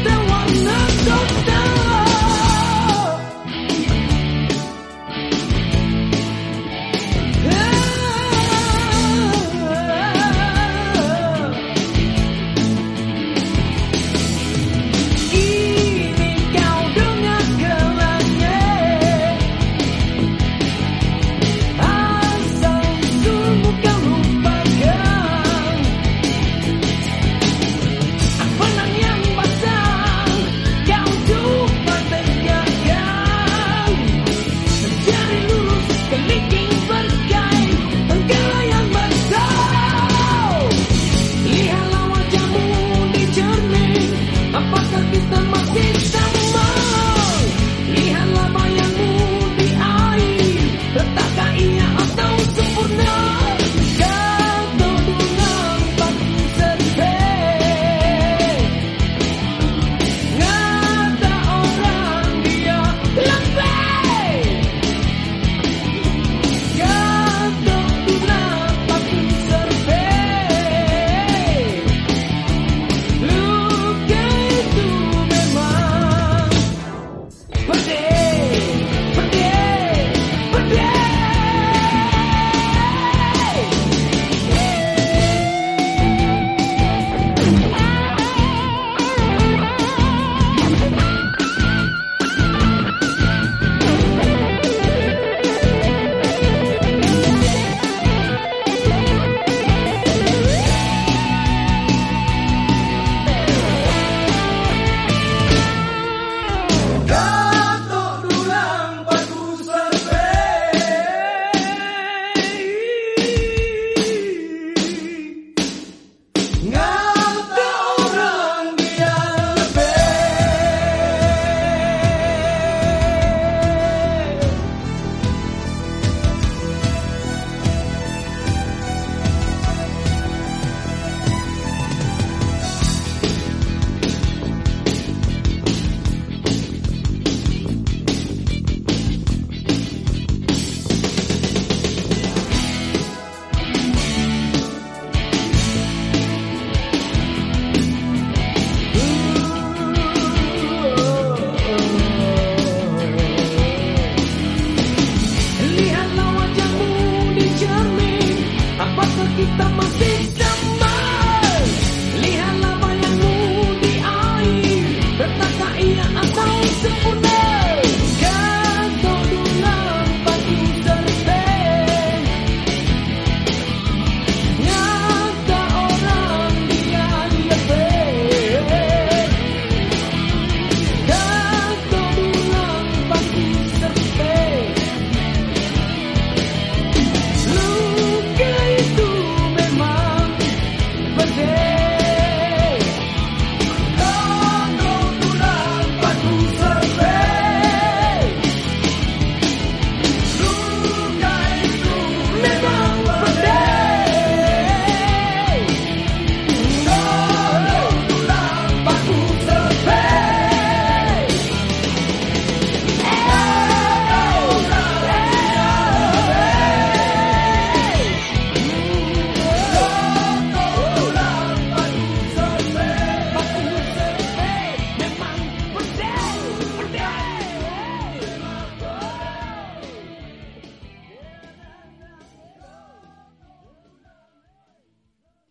Nga kita masih